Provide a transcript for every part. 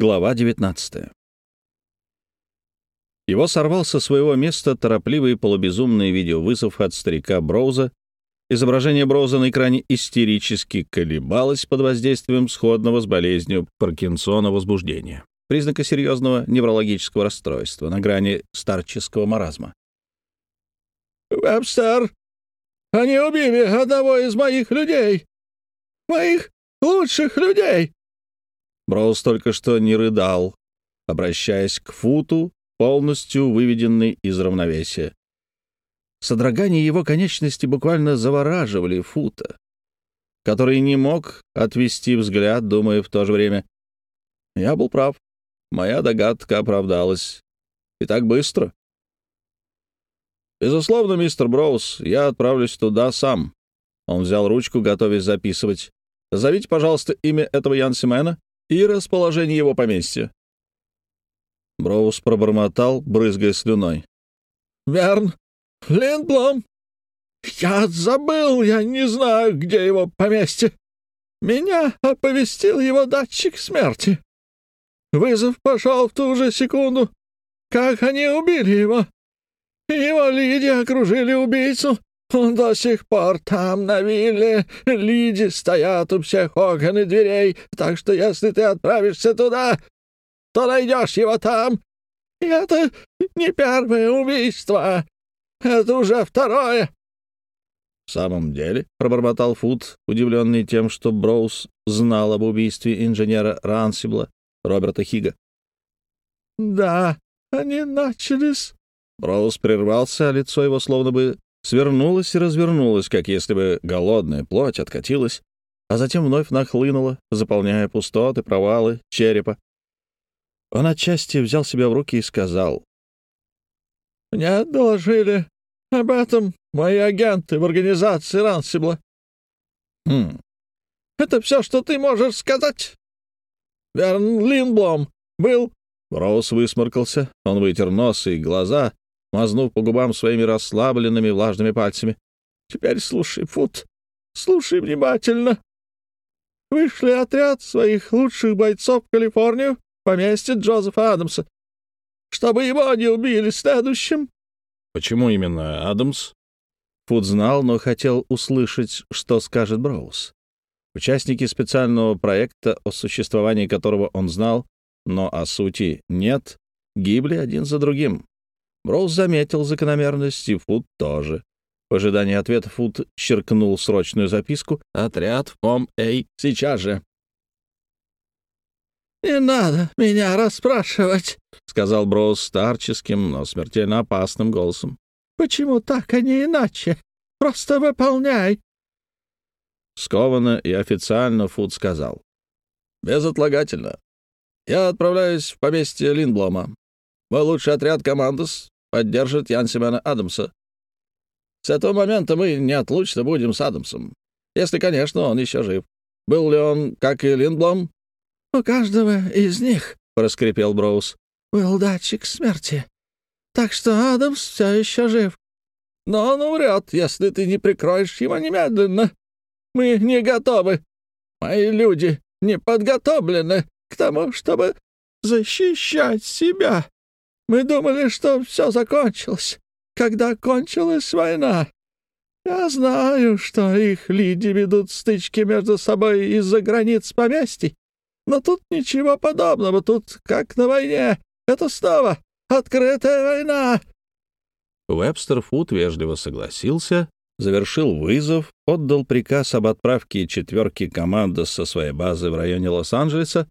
Глава 19. Его сорвал со своего места торопливый полубезумный видеовызов от старика Броуза. Изображение Броуза на экране истерически колебалось под воздействием сходного с болезнью Паркинсона возбуждения, признака серьезного неврологического расстройства на грани старческого маразма. «Вебстер, они убили одного из моих людей! Моих лучших людей!» Броуз только что не рыдал, обращаясь к Футу, полностью выведенный из равновесия. Содрогание его конечности буквально завораживали Фута, который не мог отвести взгляд, думая в то же время. Я был прав. Моя догадка оправдалась. И так быстро. «Безусловно, мистер Броуз, я отправлюсь туда сам». Он взял ручку, готовясь записывать. «Зовите, пожалуйста, имя этого Янсимена и расположение его поместья». Броуз пробормотал, брызгая слюной. «Верн, Линдблом. Я забыл, я не знаю, где его поместье. Меня оповестил его датчик смерти. Вызов пошел в ту же секунду, как они убили его. Его Лиди окружили убийцу. До сих пор там, на вилле. Лиди стоят у всех окон и дверей, так что если ты отправишься туда, то найдешь его там. И это не первое убийство. Это уже второе. «В самом деле», — пробормотал Фуд, удивленный тем, что Броуз знал об убийстве инженера Рансибла, Роберта Хига. «Да, они начались». Броуз прервался, а лицо его словно бы свернулось и развернулось, как если бы голодная плоть откатилась, а затем вновь нахлынула, заполняя пустоты, провалы черепа. Он отчасти взял себя в руки и сказал. «Мне доложили об этом мои агенты в организации Рансибла». «Хм, «Это все, что ты можешь сказать?» «Верн Линблом был...» Роуз высморкался, он вытер нос и глаза, мазнув по губам своими расслабленными влажными пальцами. «Теперь слушай, Фут, слушай внимательно. Вышли отряд своих лучших бойцов в Калифорнию, поместье Джозефа Адамса, чтобы его не убили следующим». «Почему именно Адамс?» Фут знал, но хотел услышать, что скажет Броуз. Участники специального проекта, о существовании которого он знал, но о сути нет, гибли один за другим. Броуз заметил закономерность, и Фут тоже. В ожидании ответа Фут черкнул срочную записку «Отряд в Пом-Эй, сейчас же». «Не надо меня расспрашивать», — сказал Броуз старческим, но смертельно опасным голосом. «Почему так, а не иначе? Просто выполняй». Скованно и официально Фуд сказал. «Безотлагательно. Я отправляюсь в поместье Линблома. Мой лучший отряд «Командос» поддержит Янсимена Адамса. С этого момента мы неотлучно будем с Адамсом. Если, конечно, он еще жив. Был ли он, как и Линдблом, «У каждого из них, — проскрипел Броуз, — был датчик смерти. Так что Адамс все еще жив. Но он умрет, если ты не прикроешь его немедленно. Мы не готовы. Мои люди не подготовлены к тому, чтобы защищать себя. Мы думали, что все закончилось, когда кончилась война. Я знаю, что их лиди ведут стычки между собой из-за границ поместий. Но тут ничего подобного, тут как на войне. Это снова открытая война. Вебстер Фуд вежливо согласился, завершил вызов, отдал приказ об отправке четверки команды со своей базы в районе Лос-Анджелеса,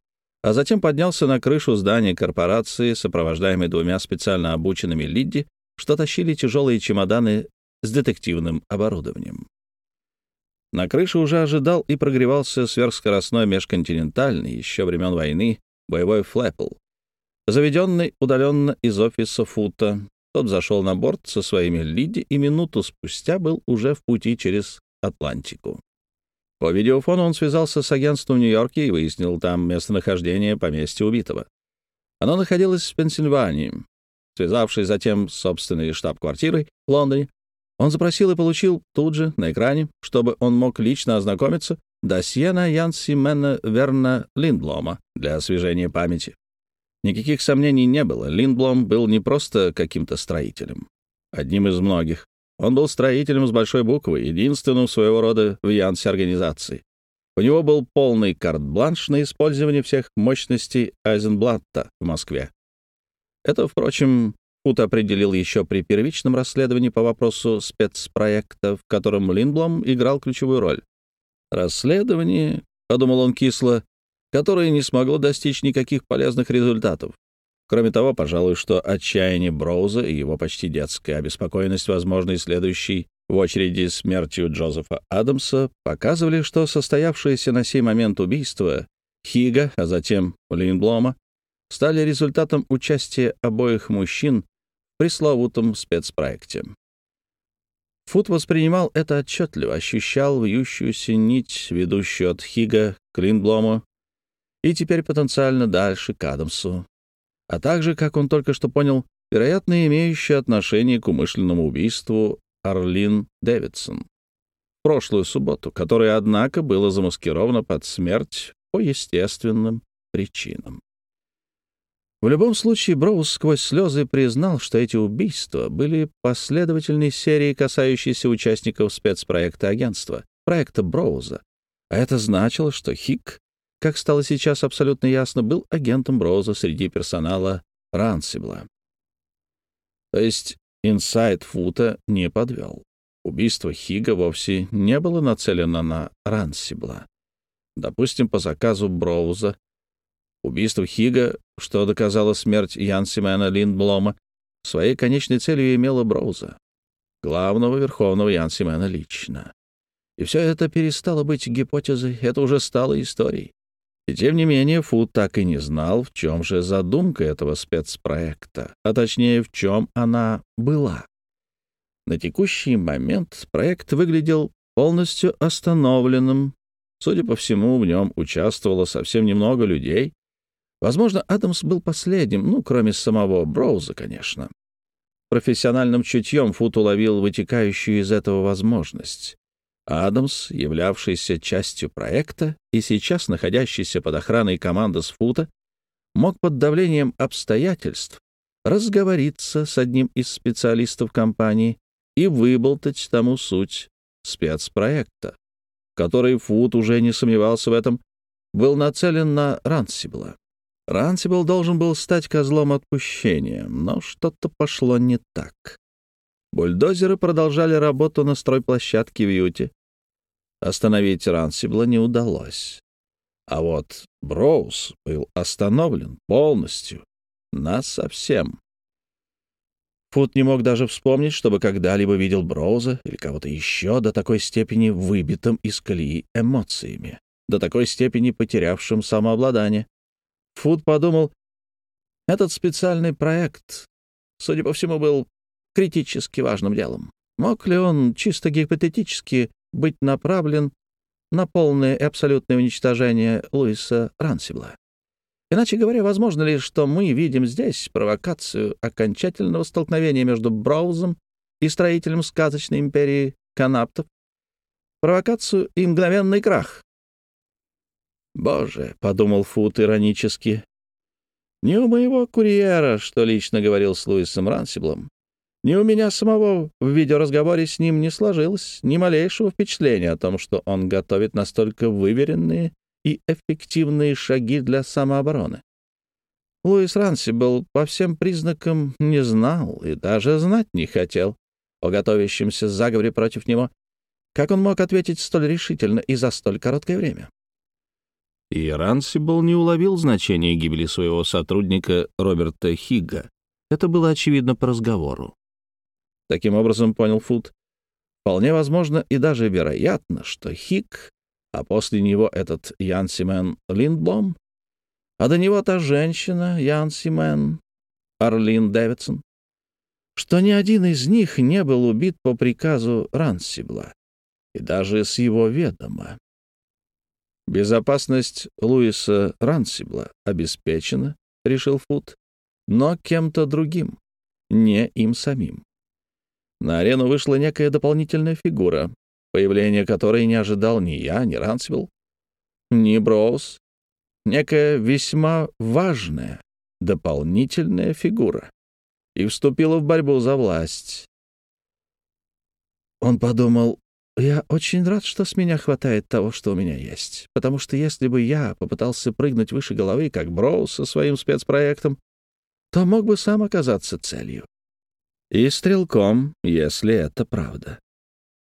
а затем поднялся на крышу здания корпорации, сопровождаемый двумя специально обученными лидди, что тащили тяжелые чемоданы с детективным оборудованием. На крыше уже ожидал и прогревался сверхскоростной межконтинентальный, еще времен войны, боевой флэппл. Заведенный удаленно из офиса Фута, тот зашел на борт со своими лиди и минуту спустя был уже в пути через Атлантику. По видеофону он связался с агентством в Нью-Йорке и выяснил там местонахождение поместья убитого. Оно находилось в Пенсильвании. Связавшись затем с собственной штаб-квартирой в Лондоне, он запросил и получил тут же, на экране, чтобы он мог лично ознакомиться досье на Янси Мэна Верна Линдблома для освежения памяти. Никаких сомнений не было. Линдблом был не просто каким-то строителем. Одним из многих. Он был строителем с большой буквы, единственным своего рода в Янсе организации. У него был полный карт-бланш на использование всех мощностей Айзенблатта в Москве. Это, впрочем, Фут определил еще при первичном расследовании по вопросу спецпроекта, в котором Линблом играл ключевую роль. Расследование, — подумал он кисло, — которое не смогло достичь никаких полезных результатов. Кроме того, пожалуй, что отчаяние Броуза и его почти детская обеспокоенность возможной следующей в очереди смертью Джозефа Адамса показывали, что состоявшееся на сей момент убийство Хига, а затем Линблома, стали результатом участия обоих мужчин пресловутом спецпроекте. Фут воспринимал это отчетливо, ощущал вьющуюся нить, ведущую от Хига к Линдблому и теперь потенциально дальше к Адамсу, а также, как он только что понял, вероятно, имеющую отношение к умышленному убийству Арлин Дэвидсон прошлую субботу, которое, однако, было замаскировано под смерть по естественным причинам. В любом случае, Броуз сквозь слезы признал, что эти убийства были последовательной серией, касающейся участников спецпроекта агентства, проекта Броуза. А это значило, что Хик, как стало сейчас абсолютно ясно, был агентом Броуза среди персонала Рансибла. То есть инсайт Фута не подвел. Убийство Хига вовсе не было нацелено на Рансибла. Допустим, по заказу Броуза Убийство Хига, что доказало смерть Янсимена Линдблома, своей конечной целью имело Броуза, главного верховного Янсимена лично. И все это перестало быть гипотезой, это уже стало историей. И тем не менее Фуд так и не знал, в чем же задумка этого спецпроекта, а точнее, в чем она была. На текущий момент проект выглядел полностью остановленным. Судя по всему, в нем участвовало совсем немного людей, Возможно, Адамс был последним, ну, кроме самого Броуза, конечно. Профессиональным чутьем Фут уловил вытекающую из этого возможность. Адамс, являвшийся частью проекта и сейчас находящийся под охраной команды с Фута, мог под давлением обстоятельств разговориться с одним из специалистов компании и выболтать тому суть спецпроекта, который Фут уже не сомневался в этом, был нацелен на Рансибла. Рансибл должен был стать козлом отпущения, но что-то пошло не так. Бульдозеры продолжали работу на стройплощадке в Юте. Остановить Рансибла не удалось. А вот Броуз был остановлен полностью, нас совсем. Фут не мог даже вспомнить, чтобы когда-либо видел Броуза или кого-то еще до такой степени выбитым из колеи эмоциями, до такой степени потерявшим самообладание. Фуд подумал, этот специальный проект, судя по всему, был критически важным делом. Мог ли он чисто гипотетически быть направлен на полное и абсолютное уничтожение Луиса Рансибла? Иначе говоря, возможно ли, что мы видим здесь провокацию окончательного столкновения между Браузом и строителем сказочной империи Канаптов? Провокацию и мгновенный крах. «Боже», — подумал Фут иронически, — «не у моего курьера, что лично говорил с Луисом Рансиблом, ни у меня самого в видеоразговоре с ним не сложилось ни малейшего впечатления о том, что он готовит настолько выверенные и эффективные шаги для самообороны. Луис Рансибл по всем признакам не знал и даже знать не хотел о готовящемся заговоре против него. Как он мог ответить столь решительно и за столь короткое время? И Рансибл не уловил значения гибели своего сотрудника Роберта Хигга. Это было очевидно по разговору. Таким образом, понял Фуд, вполне возможно и даже вероятно, что Хигг, а после него этот Янсимен Линдблом, а до него та женщина Янсимен Арлин Дэвидсон, что ни один из них не был убит по приказу Рансибла и даже с его ведома. Безопасность Луиса Рансибла обеспечена, решил Фуд, но кем-то другим, не им самим. На арену вышла некая дополнительная фигура. появление которой не ожидал ни я, ни Рансвилл, ни Броуз. Некая весьма важная, дополнительная фигура. И вступила в борьбу за власть. Он подумал, я очень рад, что с меня хватает того, что у меня есть. Потому что если бы я попытался прыгнуть выше головы, как Броуз со своим спецпроектом, то мог бы сам оказаться целью. И стрелком, если это правда.